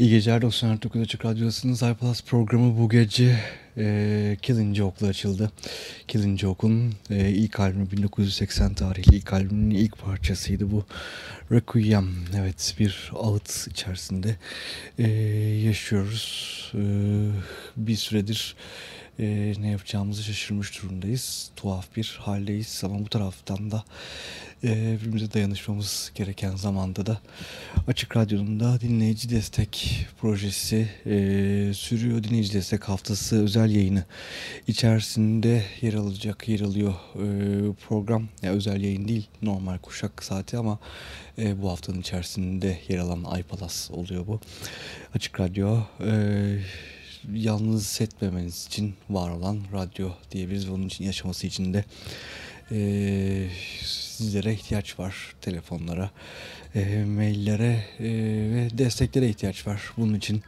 İyi geceler dostlar. 9 Açık Radyosu'nun iPlus programı bu gece e, Killing Joke'la açıldı. Killing Joke'un e, ilk albümü 1980 tarihli ilk albümünün ilk parçasıydı bu. Requiem. Evet bir ağıt içerisinde e, yaşıyoruz. E, bir süredir ne yapacağımızı şaşırmış durumdayız. Tuhaf bir haldeyiz ama bu taraftan da e, birbirimize dayanışmamız gereken zamanda da Açık Radyo'nun da dinleyici destek projesi e, sürüyor. Dinleyici destek haftası özel yayını içerisinde yer alacak, yer alıyor e, program. Yani özel yayın değil, normal kuşak saati ama e, bu haftanın içerisinde yer alan iPalas oluyor bu. Açık Radyo e, yalnız hissetmemeniz için var olan radyo diyebiliriz onun için yaşaması için de e, sizlere ihtiyaç var. Telefonlara, e, maillere e, ve desteklere ihtiyaç var. Bunun için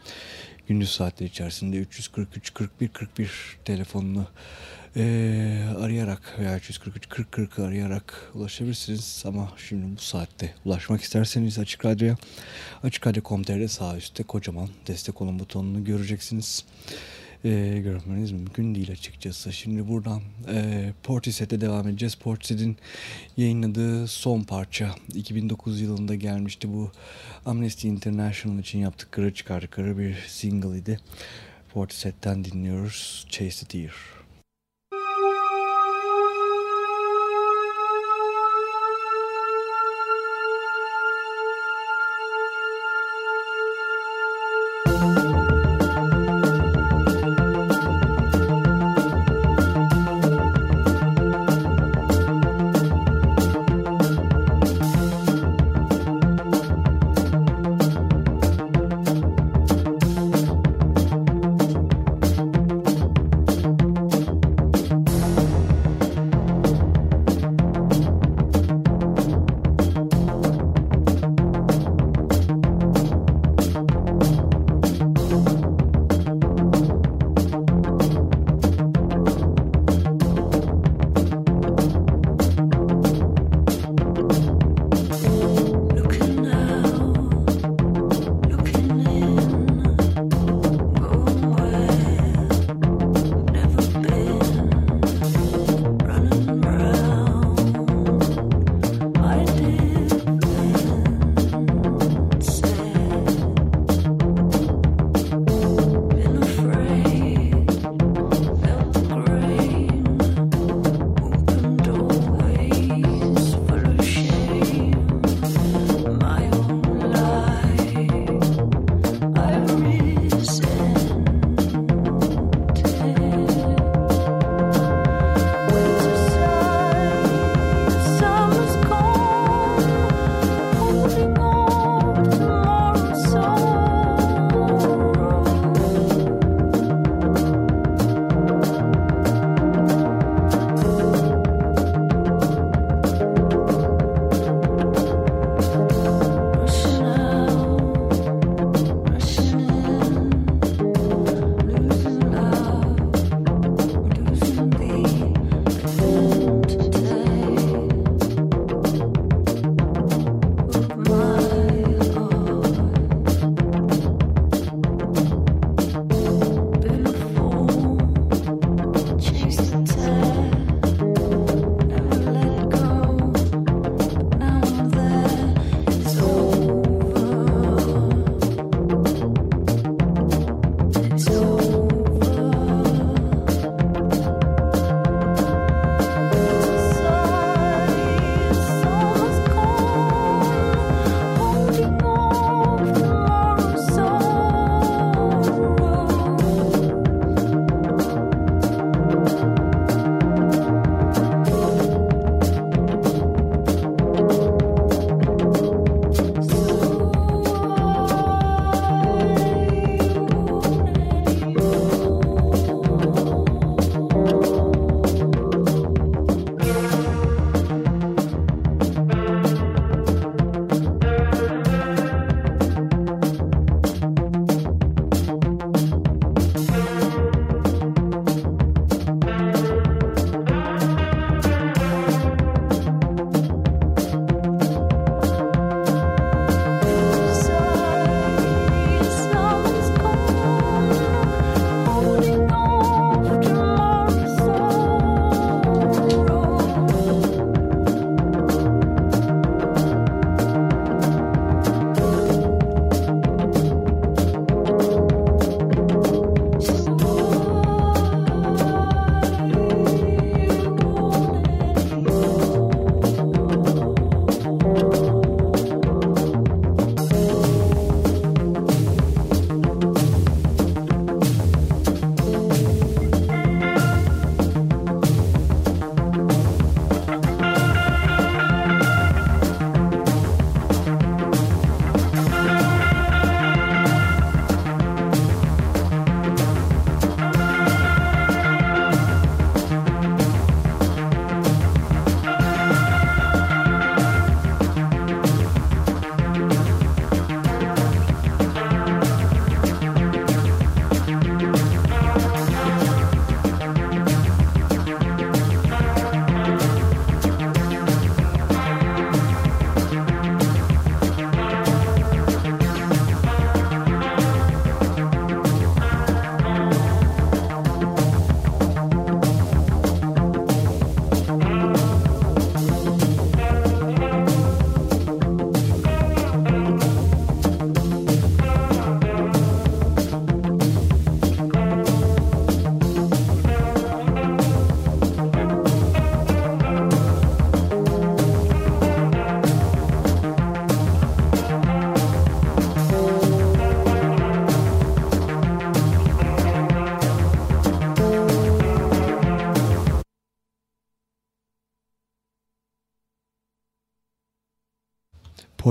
gündüz saatleri içerisinde 343 41 41 telefonunu e, arayarak veya 343 40 40 arayarak ulaşabilirsiniz. Ama şimdi bu saatte ulaşmak isterseniz Açık Radyo'ya Açık Radyo.com.tr'de sağ üstte kocaman destek olun butonunu göreceksiniz e, görmeniz mümkün değil açıkçası. Şimdi buradan e, Portishead'e devam edeceğiz. Portishead'in yayınladığı son parça 2009 yılında gelmişti. Bu Amnesty International için yaptıkları çıkardıkları bir single idi. Portishead'den dinliyoruz Chase the Deer.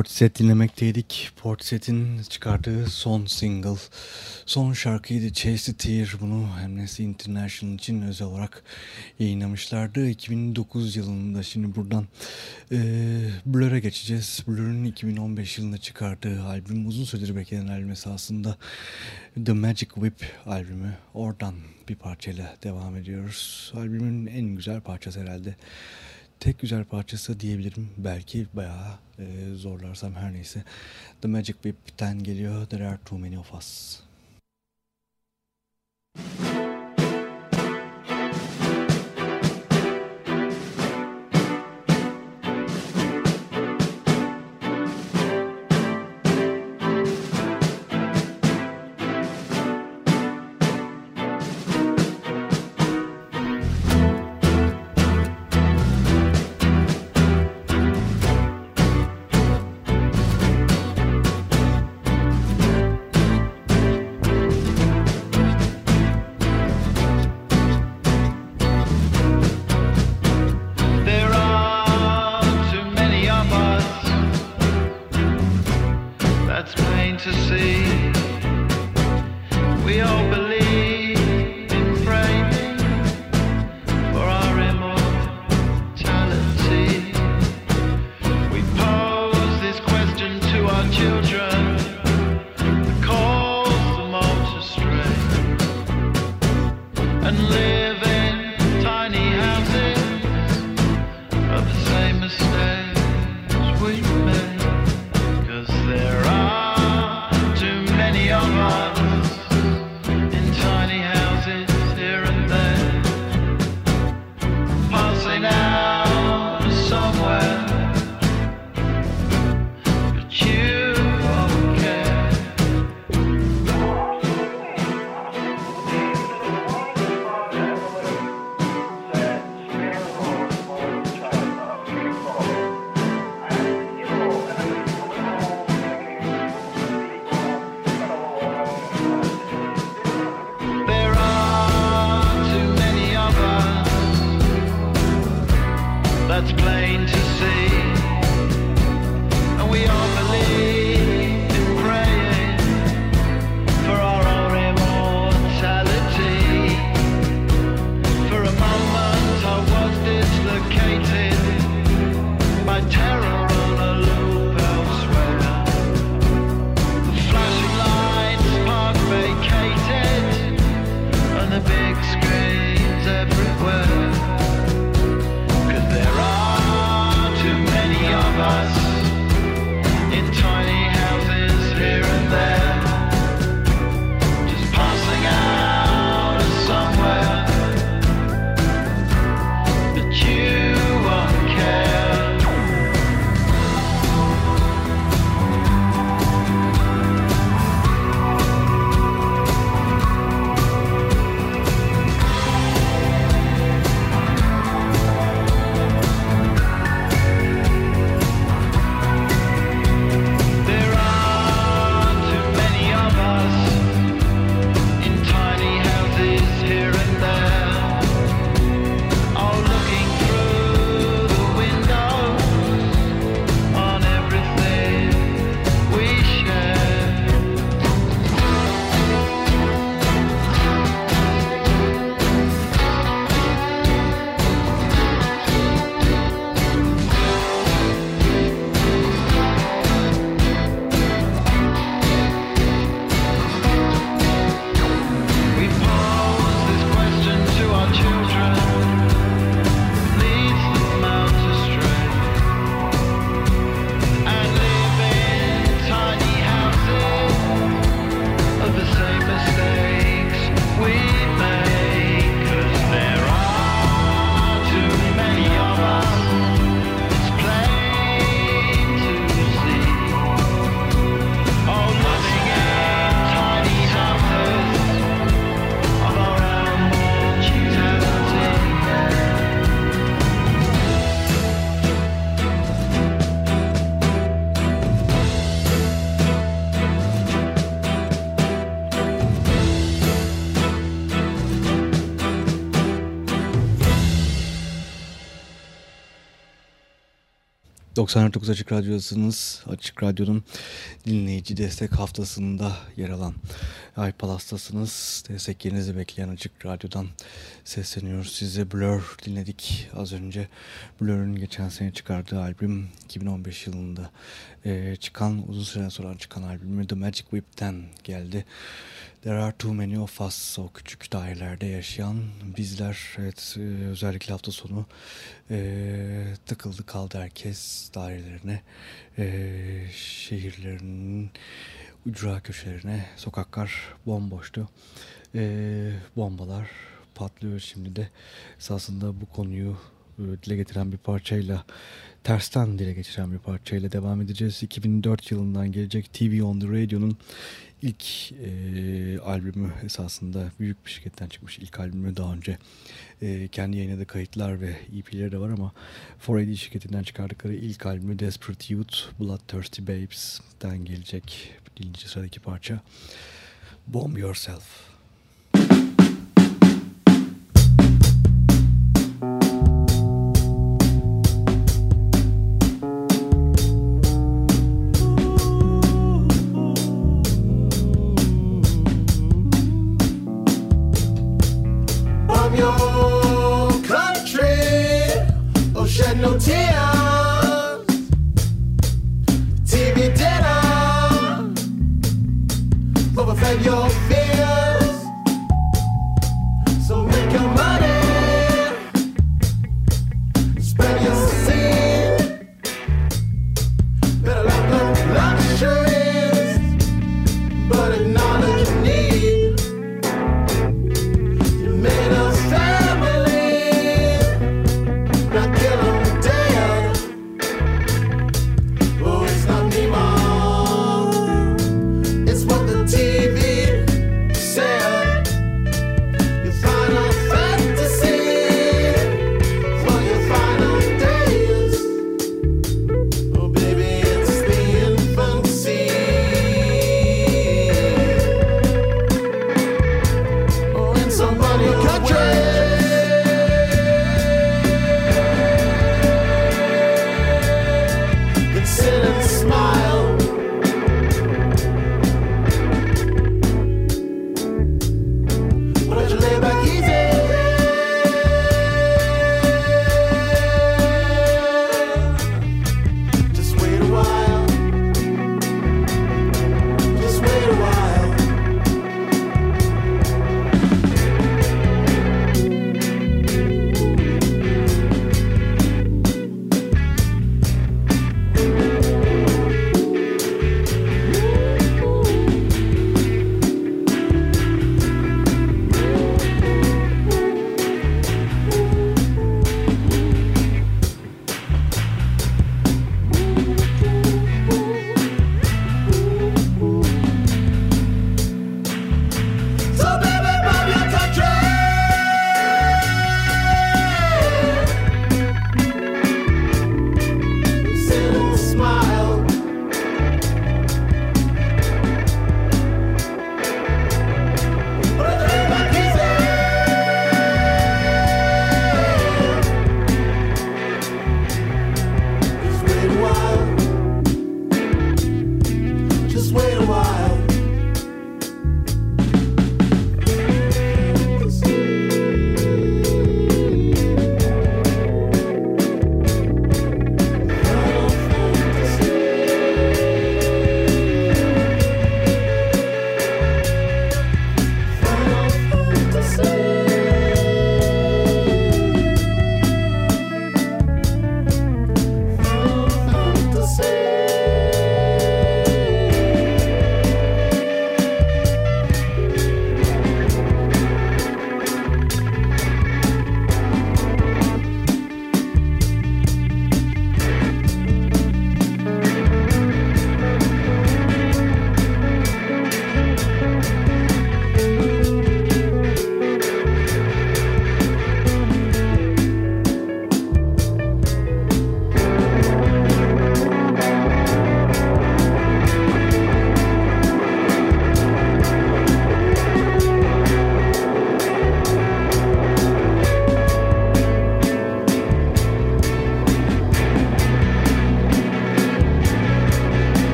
Portishead dinlemekteydik. Portishead'in çıkardığı son single, son şarkıydı Chase the Tear. Bunu Amnesty International için özel olarak yayınlamışlardı. 2009 yılında şimdi buradan e, Blur'a geçeceğiz. Blur'un 2015 yılında çıkardığı albüm uzun süredir beklenen albüm esasında The Magic Whip albümü. Oradan bir parçayla devam ediyoruz. Albümün en güzel parçası herhalde tek güzel parçası diyebilirim. Belki bayağı e, zorlarsam her neyse. The Magic Whip'ten geliyor. There are too many of us. 99 Açık Radyo'dasınız. Açık Radyo'nun dinleyici destek haftasında yer alan iPalas'tasınız. Desteklerinizi bekleyen Açık Radyo'dan sesleniyoruz. Size Blur dinledik az önce. Blur'un geçen sene çıkardığı albüm 2015 yılında e, çıkan, uzun süre sonra çıkan albümü The Magic Whip'ten geldi. There are too many of us. O küçük dairelerde yaşayan bizler. Evet e, özellikle hafta sonu e, tıkıldı kaldı herkes dairelerine. E, şehirlerinin ücra köşelerine. Sokaklar bomboştu. E, bombalar patlıyor şimdi de. Esasında bu konuyu e, dile getiren bir parçayla tersten dile getiren bir parçayla devam edeceğiz. 2004 yılından gelecek TV on the Radio'nun ilk e, albümü esasında büyük bir şirketten çıkmış ilk albümü daha önce e, kendi yayınladığı kayıtlar ve EP'leri de var ama 4AD şirketinden çıkardıkları ilk albümü Desperate Youth Bloodthirsty Babes'ten gelecek birinci sıradaki parça Bomb Yourself.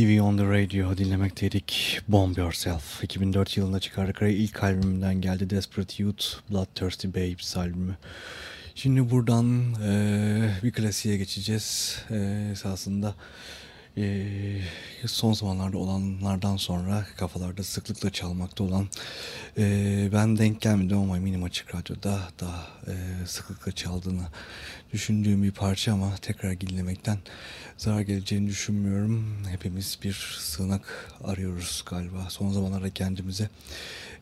TV on the Radio dinlemekteydik. Bomb Yourself. 2004 yılında çıkardıkları ilk albümünden geldi. Desperate Youth, Bloodthirsty Babes albümü. Şimdi buradan e, bir klasiğe geçeceğiz. E, esasında e, son zamanlarda olanlardan sonra kafalarda sıklıkla çalmakta olan e, ben denk gelmedim ama eminim açık radyoda daha e, sıklıkla çaldığını düşündüğüm bir parça ama tekrar dinlemekten zarar geleceğini düşünmüyorum. Hepimiz bir sığınak arıyoruz galiba. Son zamanlarda kendimize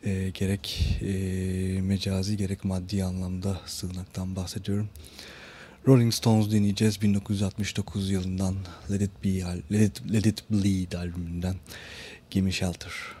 e, gerek e, mecazi gerek maddi anlamda sığınaktan bahsediyorum. Rolling Stones dinleyeceğiz 1969 yılından Let It Be Let It, Let It Bleed albümünden Gimme Shelter.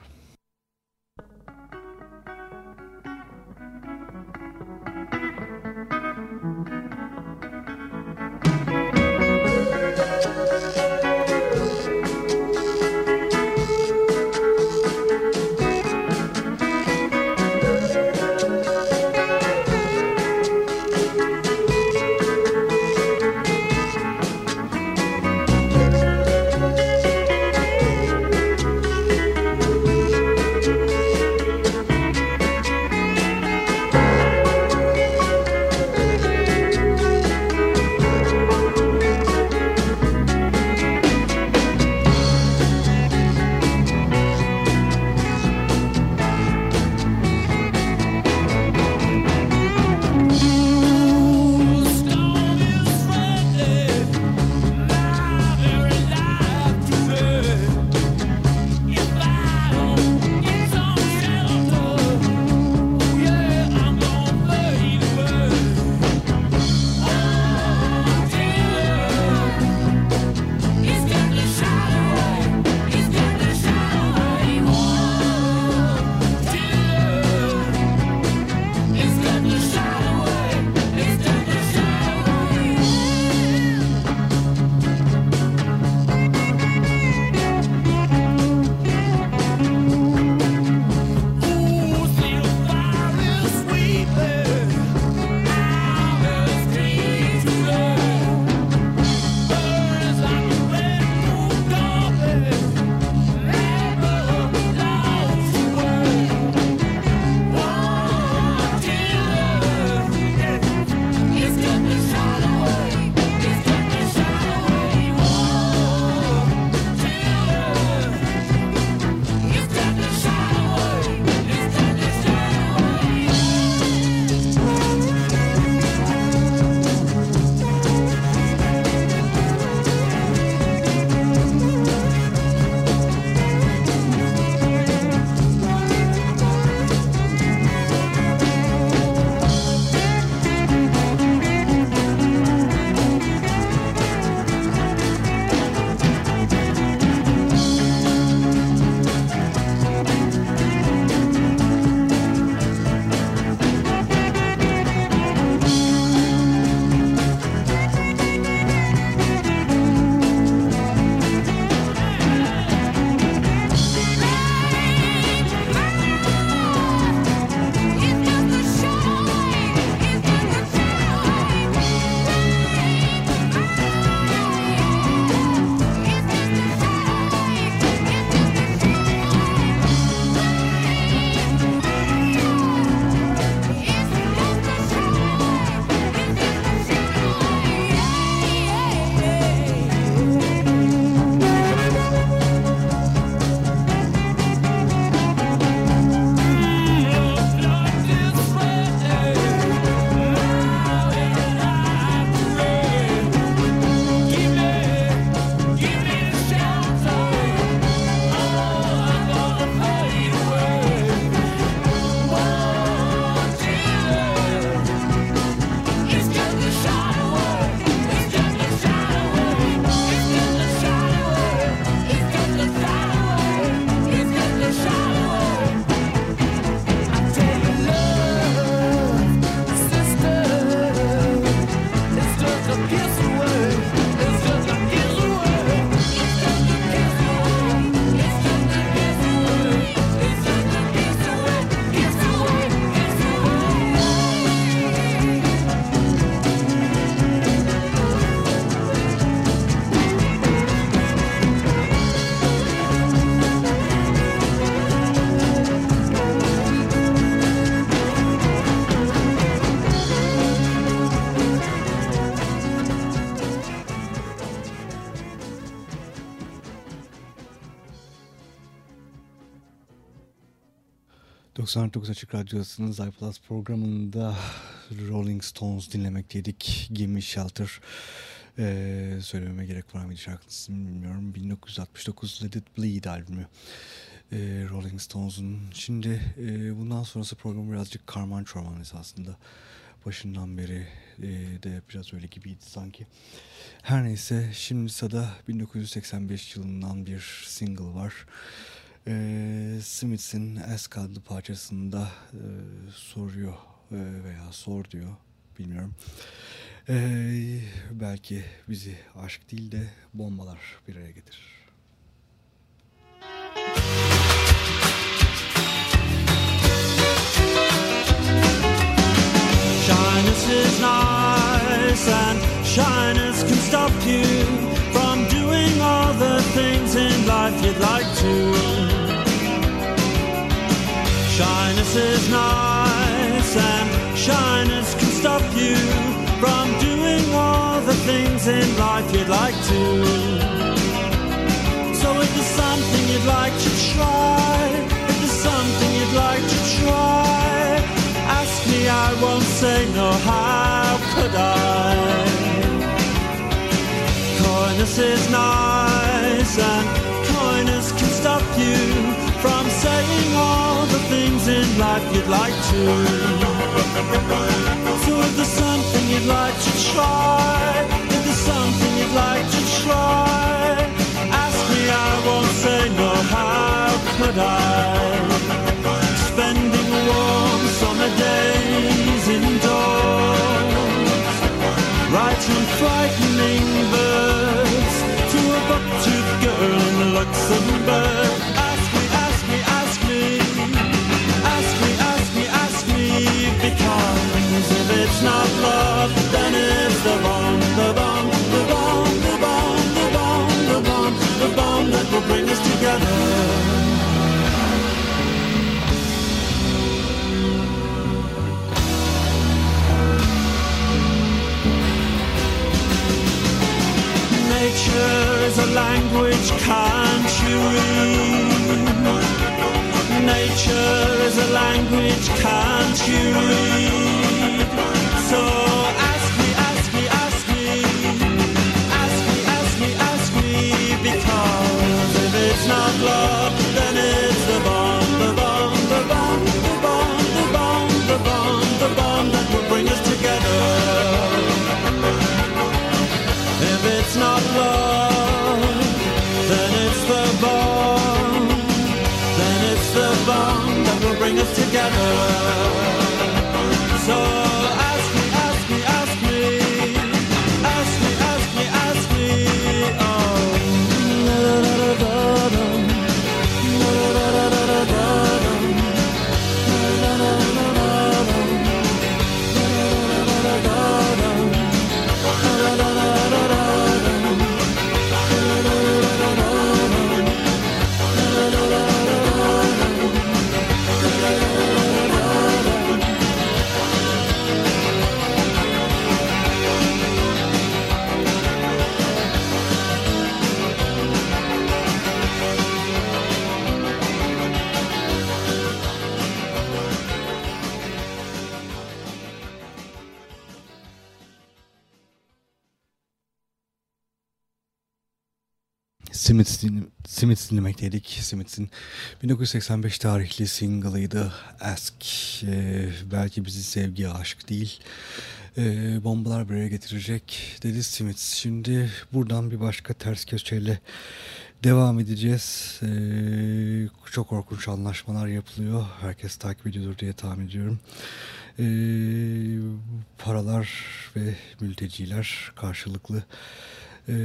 99 Açık Radyosu'nun iPlus programında Rolling Stones dinlemekteydik. Gimme Shelter. Ee, söylememe gerek var mıydı şarkısını bilmiyorum. 1969 Let It Bleed albümü. Ee, Rolling Stones'un. Şimdi e, bundan sonrası program birazcık karman çorman esasında. Başından beri e, de biraz öyle gibiydi sanki. Her neyse şimdi sırada 1985 yılından bir single var. E, Smiths'in Ask parçasında e, soruyor e, veya sor diyor bilmiyorum. E, belki bizi aşk değil de bombalar bir araya getirir. Shyness is nice and shyness can stop you from doing all the things in life you'd like to. Shyness is nice and shyness can stop you from doing all the things in life you'd like to. So if there's something you'd like to try, if there's something you'd like to try, ask me, I won't say no, how could I? Coyness is nice and coyness can stop you saying all the things in life you'd like to. So if there's something you'd like to try, if there's something you'd like to try, ask me, I won't say no, how could I? Spending warm summer days indoors, writing frightening verse to a buck-toothed girl in Luxembourg. Nature's a language can't you read? nature is a language can't you read? Then it's the bomb, the the the the the the that will bring us together. If it's not love, then it's the then it's the bond that will bring us together. Smiths, Smiths dinlemekteydik. Smiths'in 1985 tarihli single'ıydı Ask. Ee, belki bizi sevgi aşk değil. Ee, bombalar buraya getirecek dedi Smiths. Şimdi buradan bir başka ters köşeyle devam edeceğiz. Ee, çok korkunç anlaşmalar yapılıyor. Herkes takip ediyordur diye tahmin ediyorum. Ee, paralar ve mülteciler karşılıklı e,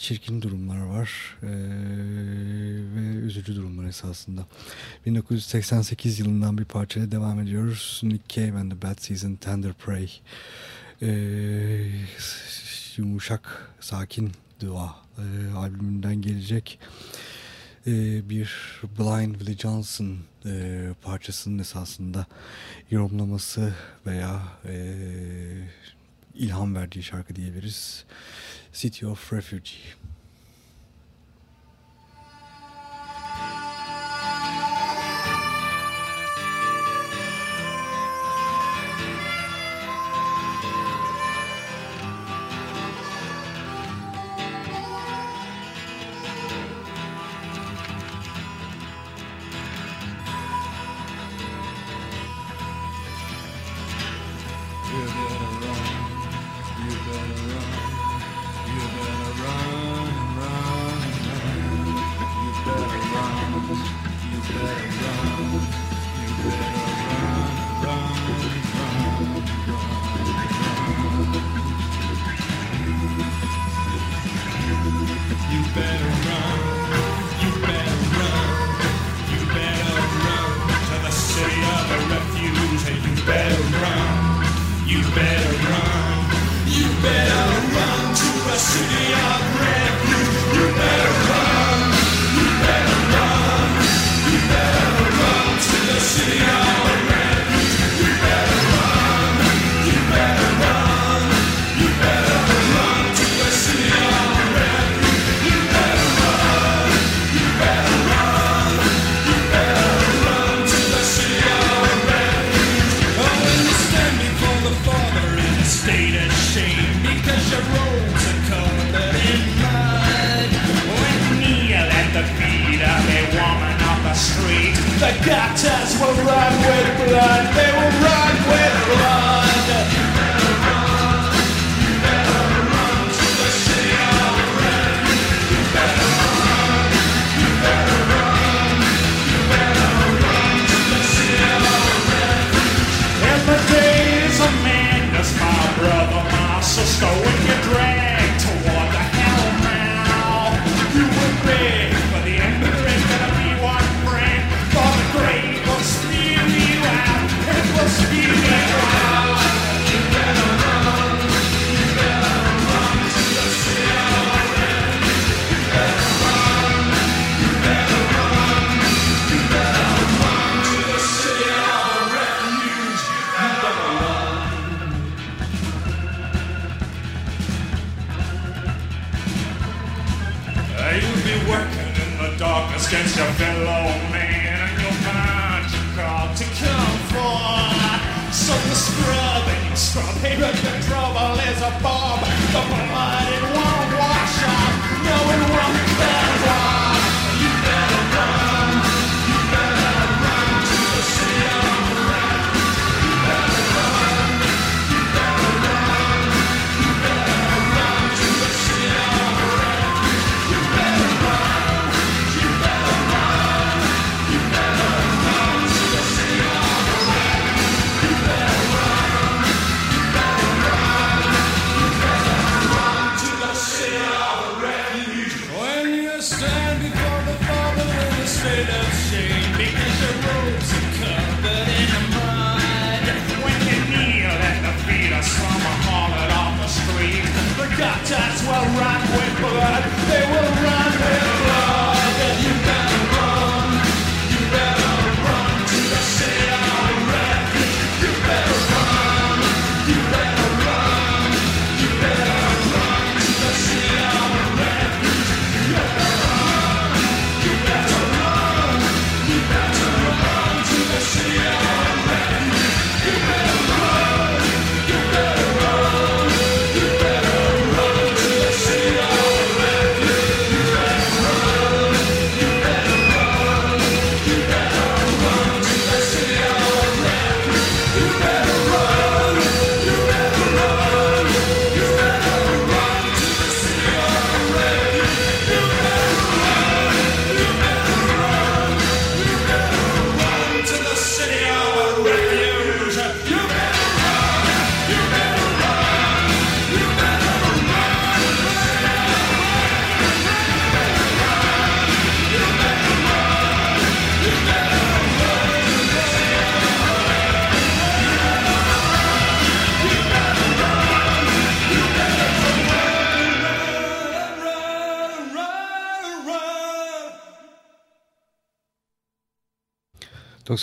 çirkin durumlar var e, ve üzücü durumlar esasında. 1988 yılından bir parçayla devam ediyoruz. Nick Cave and the Bad Season Tender Prey. E, yumuşak, sakin dua e, albümünden gelecek e, bir Blind Willie Johnson e, parçasının esasında yorumlaması veya e, ilham verdiği şarkı diyebiliriz. City of Refuge. The doctors will run with blood, they will run with blood. fellow man and you'll to come for. So you scrub and you the trouble is a bomb, the blood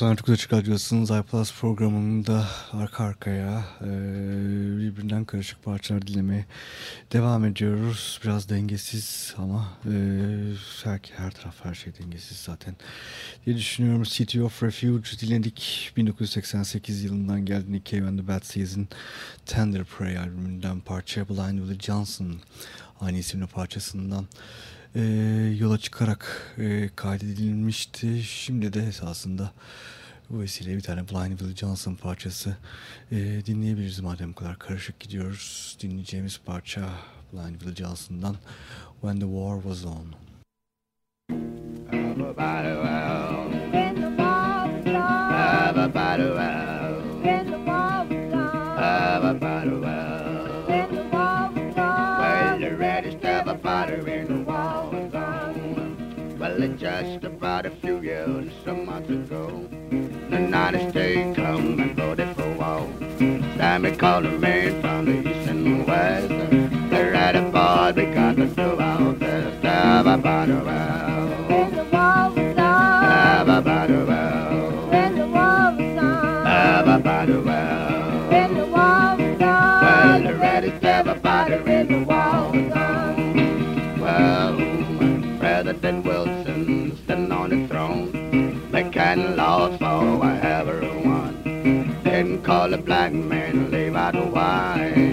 99 Açık Radyosu'nun iPlus programında arka arkaya e, birbirinden karışık parçalar dinlemeye devam ediyoruz. Biraz dengesiz ama e, her, her taraf her şey dengesiz zaten diye düşünüyorum. City of Refuge dinledik. 1988 yılından geldi Nick Cave and the Bad Season Tender Prey albümünden parça Blind Willie Johnson aynı isimli parçasından e, yola çıkarak e, kaydedilmişti. Şimdi de esasında bu vesileyle bir tane Blind Willie Johnson parçası e, dinleyebiliriz madem bu kadar karışık gidiyoruz. Dinleyeceğimiz parça Blind Willie Johnson'dan When the War Was On. Everybody well. just about a few years, some months ago. The United States come and voted for war. Sammy called a man from the east and west. They're at a bar because they do out there. Stop, call the black man live out a while.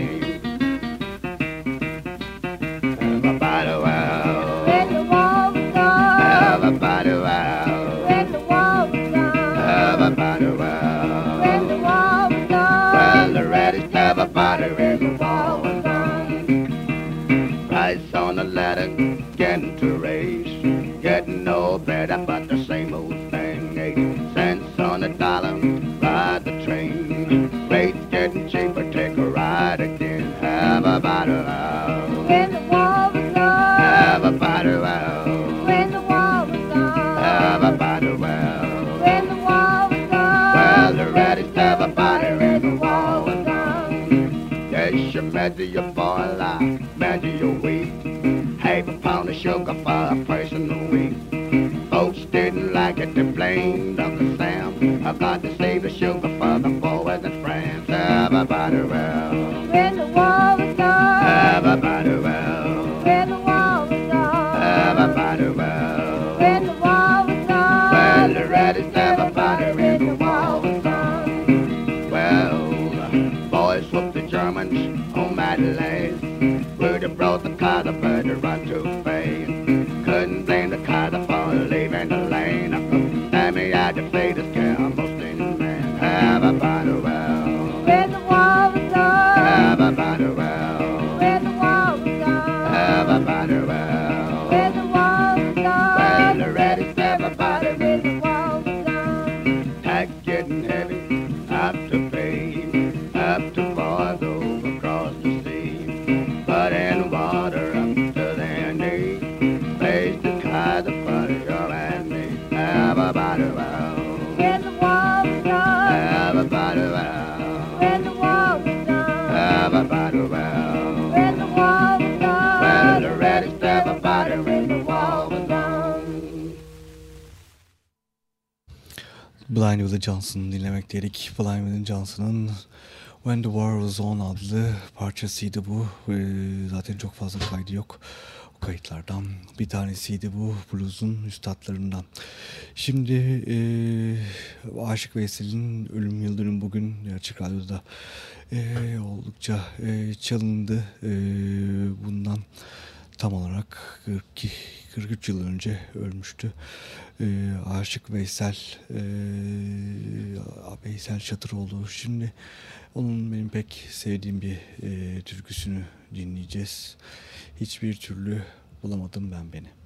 Around. the Johnson'ı dinlemek dedik. Flyman Johnson'ın When the War Was On adlı parçasıydı bu. Ee, zaten çok fazla kaydı yok o kayıtlardan bir tanesiydi bu blues'un üstadlarından. Şimdi e, Aşık Veysel'in ölüm yıldönüm bugün Açık Radyo'da e, oldukça e, çalındı. E, bundan tam olarak 42 43 yıl önce ölmüştü. E, Aşık Veysel e, Veysel Çatıroğlu. Şimdi onun benim pek sevdiğim bir e, türküsünü dinleyeceğiz. Hiçbir türlü bulamadım ben beni.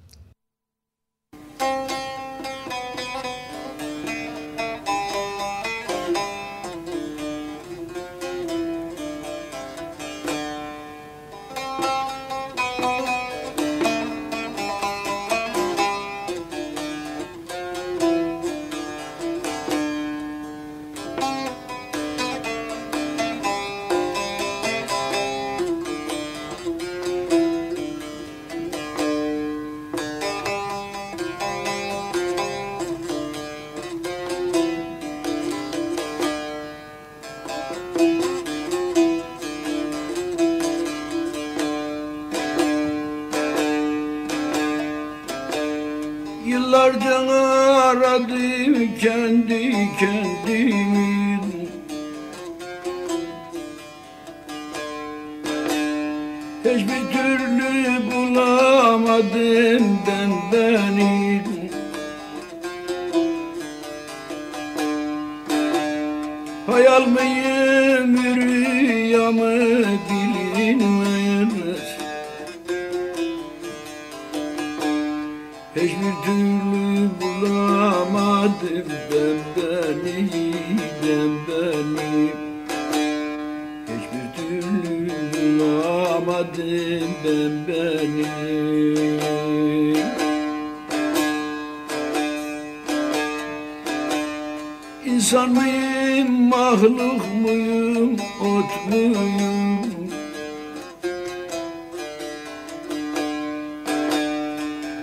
İnsan mıyım, mahluk muyum, ot muyum?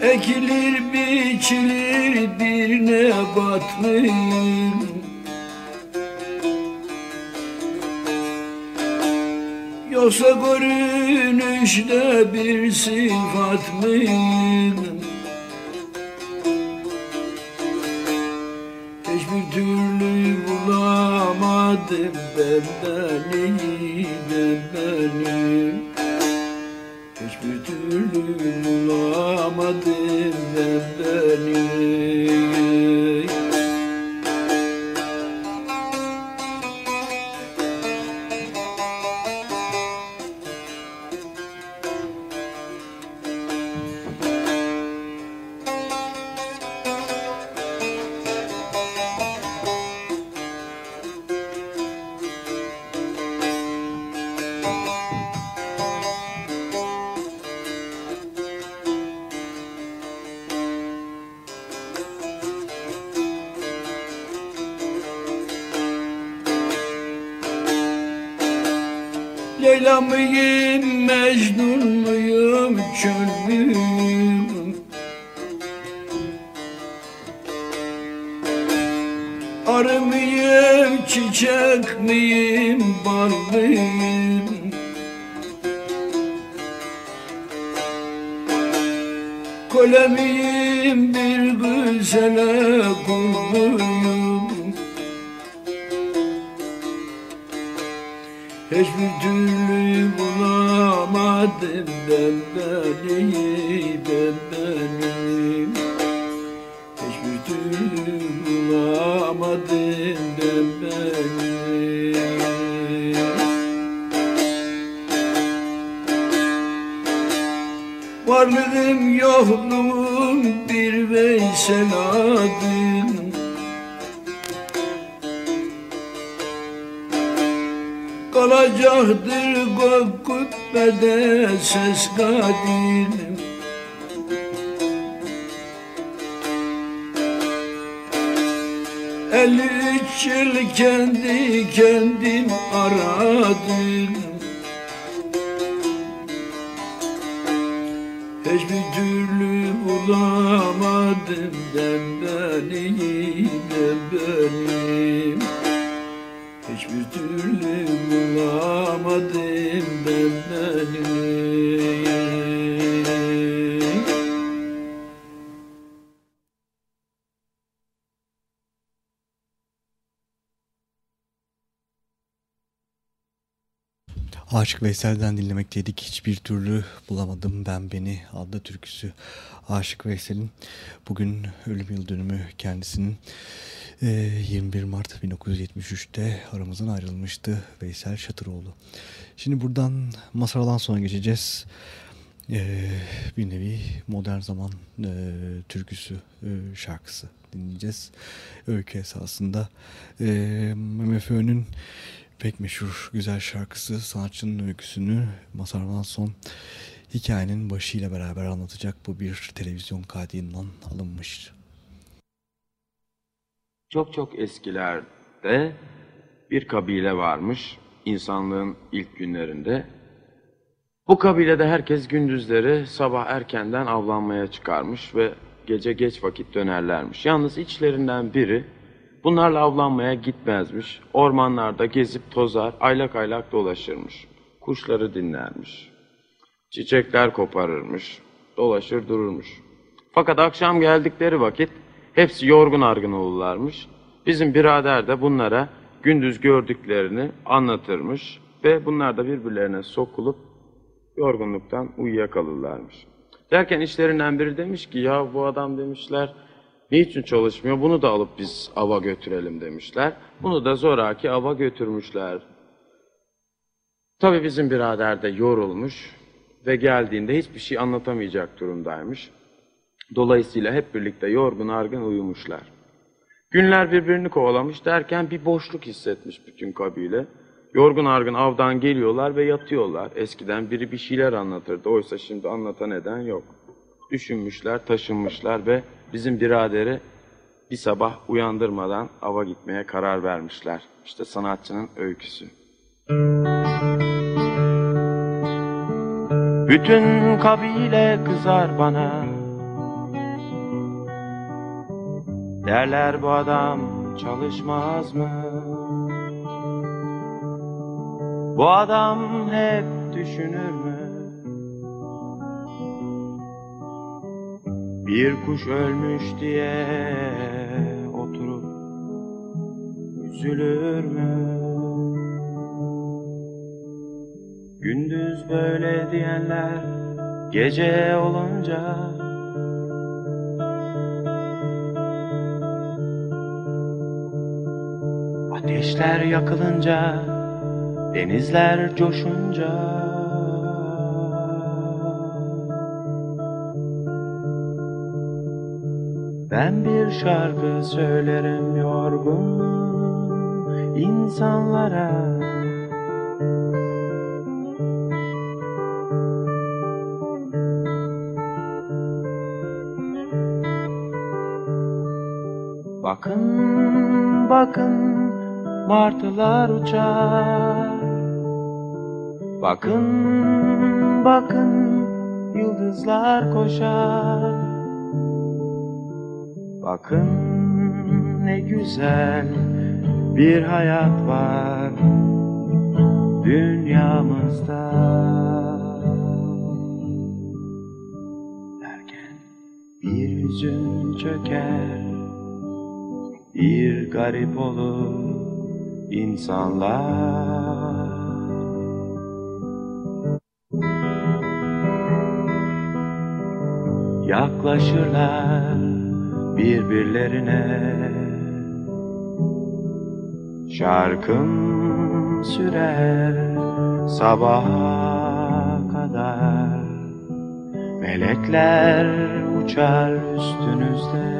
Ekilir, biçilir bir nebat mıyım? Yoksa görünüşte bir sıfat mıyım? Bulamadım ben beni, ben beni Hiçbir türlü bulamadım ben kubbede ses kadim. Elli üç yıl kendi Veysel'den dinlemekteydik. Hiçbir türlü bulamadım ben beni adlı türküsü. Aşık Veysel'in bugün ölüm yıl dönümü kendisinin Ee, 21 Mart 1973'te aramızdan ayrılmıştı Veysel Şatıroğlu. Şimdi buradan Masar'dan sonra geçeceğiz. Ee, bir nevi modern zaman e, türküsü e, şarkısı dinleyeceğiz. Öykü esasında e, MFÖ'nün pek meşhur güzel şarkısı sanatçının öyküsünü Masar Manson hikayenin başıyla beraber anlatacak bu bir televizyon kaydından alınmış. Çok çok eskilerde bir kabile varmış insanlığın ilk günlerinde. Bu kabilede herkes gündüzleri sabah erkenden avlanmaya çıkarmış ve gece geç vakit dönerlermiş. Yalnız içlerinden biri bunlarla avlanmaya gitmezmiş. Ormanlarda gezip tozar, aylak aylak dolaşırmış. Kuşları dinlermiş. Çiçekler koparırmış. Dolaşır dururmuş. Fakat akşam geldikleri vakit hepsi yorgun argın olurlarmış. Bizim birader de bunlara gündüz gördüklerini anlatırmış ve bunlar da birbirlerine sokulup yorgunluktan uyuyakalırlarmış. Derken işlerinden biri demiş ki ya bu adam demişler niçin çalışmıyor bunu da alıp biz ava götürelim demişler. Bunu da zoraki ava götürmüşler. Tabii bizim birader de yorulmuş ve geldiğinde hiçbir şey anlatamayacak durumdaymış. Dolayısıyla hep birlikte yorgun argın uyumuşlar. Günler birbirini kovalamış derken bir boşluk hissetmiş bütün kabile. Yorgun argın avdan geliyorlar ve yatıyorlar. Eskiden biri bir şeyler anlatırdı. Oysa şimdi anlatan eden yok. Düşünmüşler, taşınmışlar ve bizim biraderi bir sabah uyandırmadan ava gitmeye karar vermişler. İşte sanatçının öyküsü. Bütün kabile kızar bana Derler bu adam çalışmaz mı? Bu adam hep düşünür mü? Bir kuş ölmüş diye oturup üzülür mü? Gündüz böyle diyenler gece olunca Ateşler yakılınca denizler coşunca Ben bir şarkı söylerim yorgun insanlara. Bakın, bakın martılar uçar. Bakın, bakın yıldızlar koşar Bakın ne güzel bir hayat var dünyamızda. Derken bir hüzün çöker bir garip olur insanlar. Yaklaşırlar birbirlerine. Şarkım sürer sabaha kadar. Melekler uçar üstünüzde.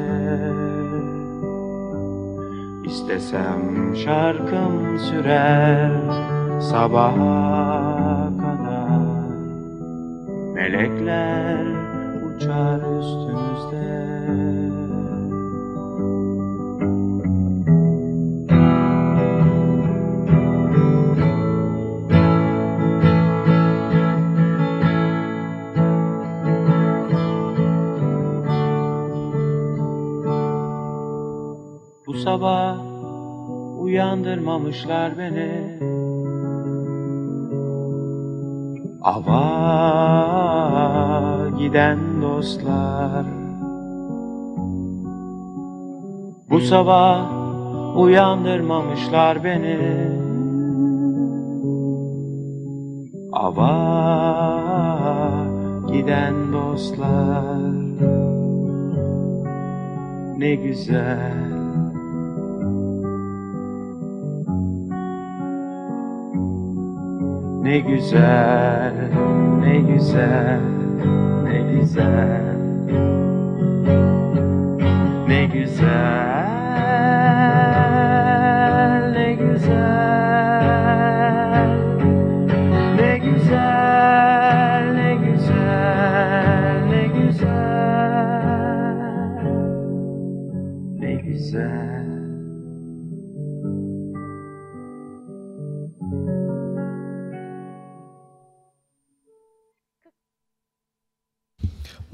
İstesem şarkım sürer sabaha kadar. Melekler uçar üstünüzde sabah uyandırmamışlar beni. Ava giden dostlar. Bu sabah uyandırmamışlar beni. Ava giden dostlar. Ne güzel Ne güzel, ne güzel, ne güzel. Ne güzel,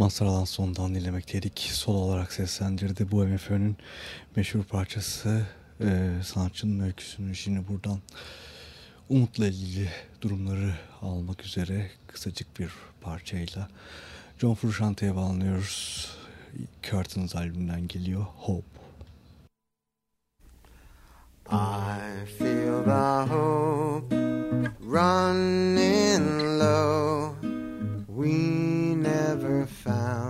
Mazhar Alanson'dan dinlemekteydik. Solo olarak seslendirdi bu MFÖ'nün meşhur parçası e, sanatçının öyküsünü şimdi buradan Umut'la ilgili durumları almak üzere kısacık bir parçayla John Frusciante'ye bağlanıyoruz. Curtains albümünden geliyor Hope. I feel the hope running low. We found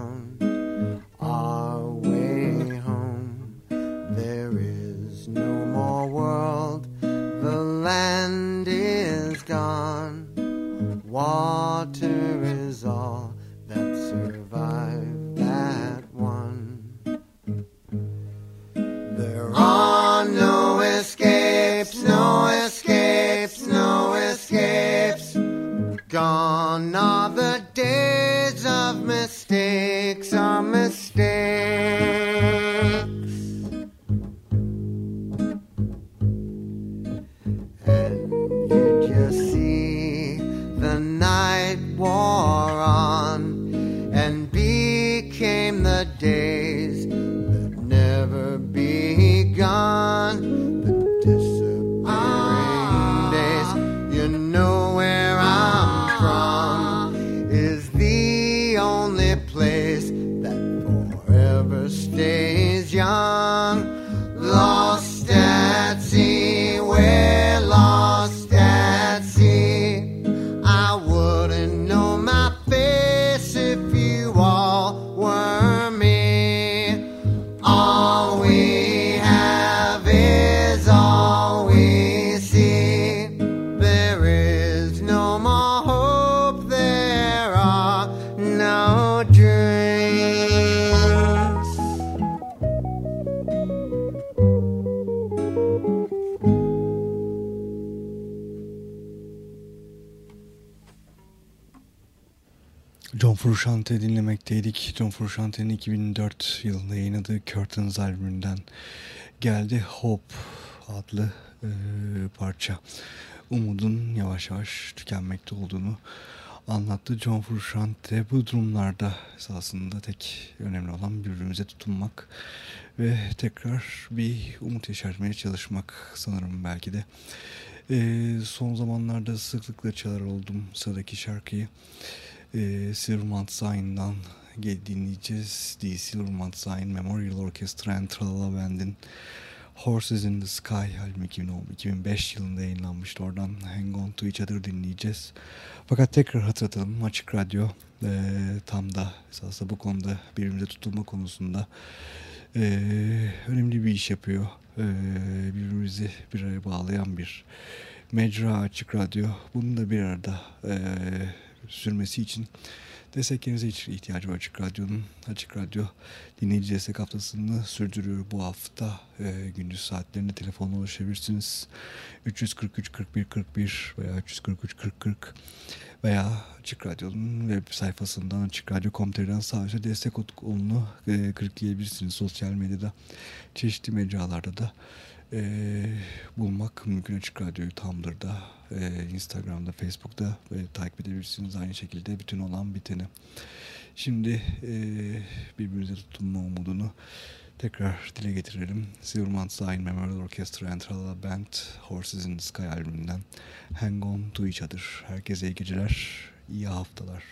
John Frusciante'nin 2004 yılında yayınladığı Curtains albümünden geldi. Hope adlı e, parça. Umudun yavaş yavaş tükenmekte olduğunu anlattı. John Frusciante bu durumlarda esasında tek önemli olan birbirimize tutunmak ve tekrar bir umut yaşarmaya çalışmak sanırım belki de. E, son zamanlarda sıklıkla çalar oldum sıradaki şarkıyı e, Silvermount Sign'dan dinleyeceğiz. The Silvermount Sign Memorial Orchestra and Tralala Band'in Horses in the Sky albüm 2010, 2005 yılında yayınlanmıştı. Oradan Hang On To Each Other dinleyeceğiz. Fakat tekrar hatırlatalım Açık Radyo e, tam da esasında bu konuda birbirimize tutulma konusunda e, önemli bir iş yapıyor. E, birbirimizi bir araya bağlayan bir mecra Açık Radyo. Bunu da bir arada e, sürmesi için desteklerinize ihtiyacı var Açık Radyo'nun. Açık Radyo dinleyici destek haftasını sürdürüyor bu hafta. E, gündüz saatlerinde telefonla ulaşabilirsiniz. 343 41 41 veya 343 40 40 veya Açık Radyo'nun web sayfasından açıkradyo.com.tr'den sağ üstte destek kolunu e, klikleyebilirsiniz. Sosyal medyada çeşitli mecralarda da e, bulmak mümkün Açık Radyo'yu Tumblr'da, e, Instagram'da, Facebook'ta e, takip edebilirsiniz aynı şekilde bütün olan biteni. Şimdi e, birbirimize tutunma umudunu tekrar dile getirelim. Silvermount Sign Memorial Orchestra and Band Horses in the Sky albümünden Hang On To Each Other. Herkese iyi geceler, iyi haftalar.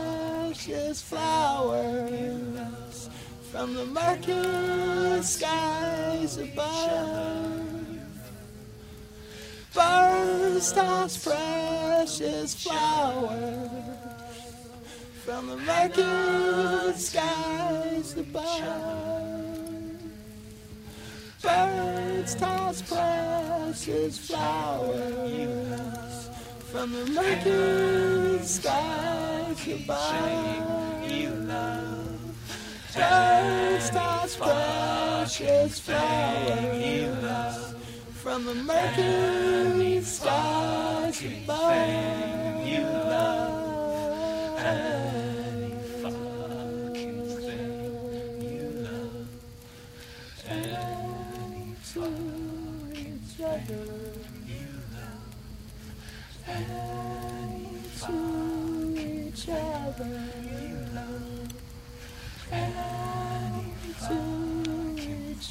precious flowers from the murky skies above. Burst us precious flowers from the murky skies above. Birds toss precious flowers. From the naked skies, goodbye, you love. Time stars precious flower, you love. From the naked skies, goodbye, you love.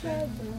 trouble.